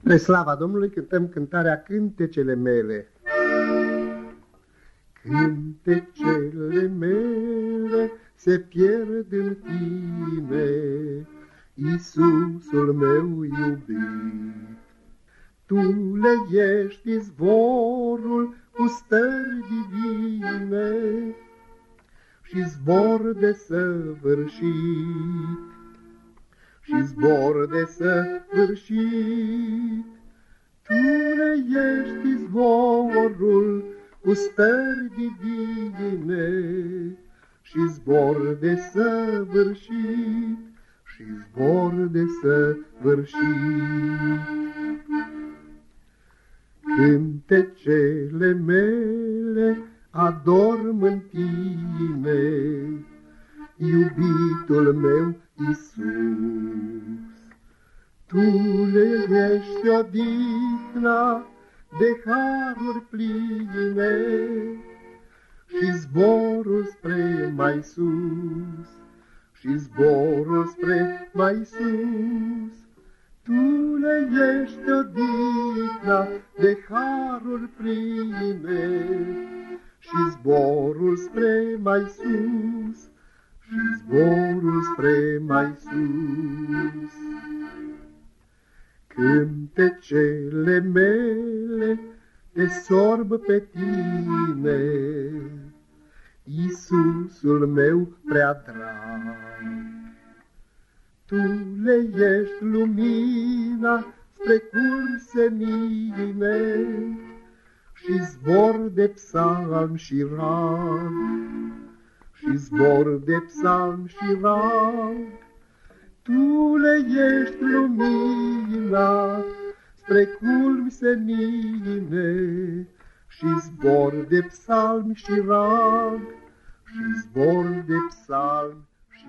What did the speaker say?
Spre slava Domnului cântăm cântarea Cântecele mele. Cântecele mele se pierd în tine, Iisusul meu iubit. Tu le ești izvorul cu stări divine și zbor de săvârșit și zbor de săvârșit. Tu ne ești zborul cu stări divine și zbor de săvârșit și zbor de săvârșit. Cântecele mele adorm în tine, iubitul meu Iisus. Tu le ești odihna de haruri pline și zborul spre mai sus, și zborul spre mai sus. Tu le ești odihna de haruri pline și zborul spre mai sus, și zborul spre mai sus. Cântecele mele te sorb pe tine, Iisusul meu prea drag. Tu le ești lumina spre culm senine și zbor de psalm și rag și zbor de psalm și rag. Tu le ești lumina spre culmi senine și zbor de psalm și rag și zbor de psalm și